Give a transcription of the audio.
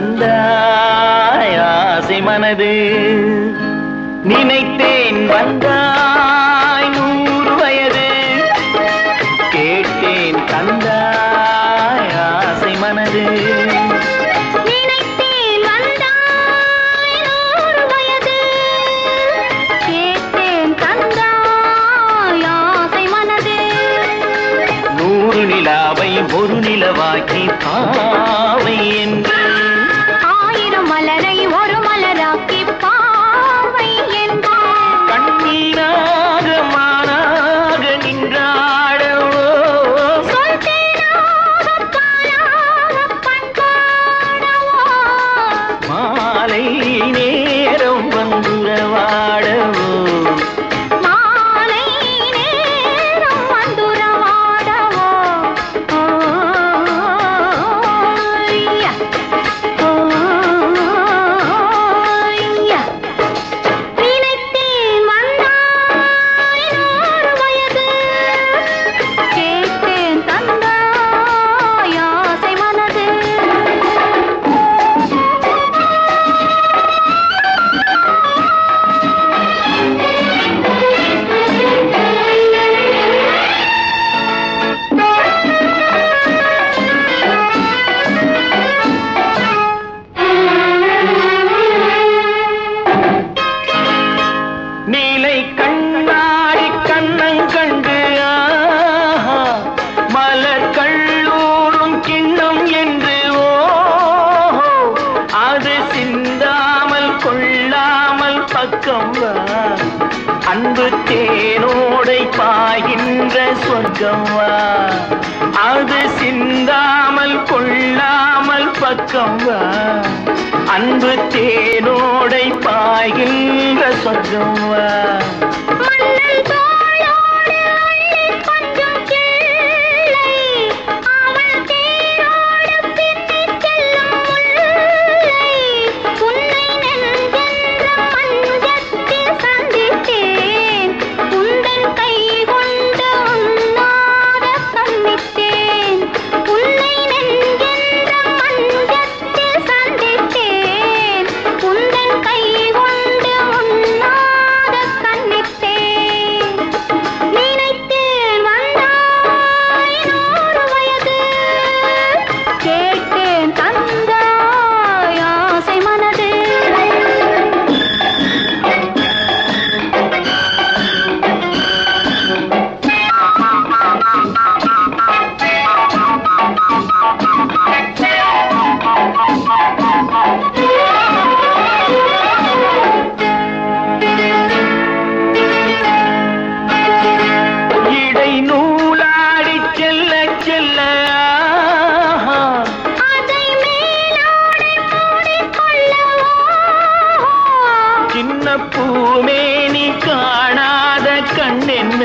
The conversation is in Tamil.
வந்தாய் ஆசை மனது நினைத்தேன் வந்தாய் நூறு வயது. கேட்டேன் தந்தாய் ஆசை மனது ஒரு நிலாவை நிலவாக்கி பாவை என் அன்பு தேனோடை பாகின்ற சொர்க்கம்வா? அது சிந்தாமல் கொள்ளாமல் பக்கம்வா? அன்பு தேனோடை பாகின்ற சொர்க்கம்வா? என்ன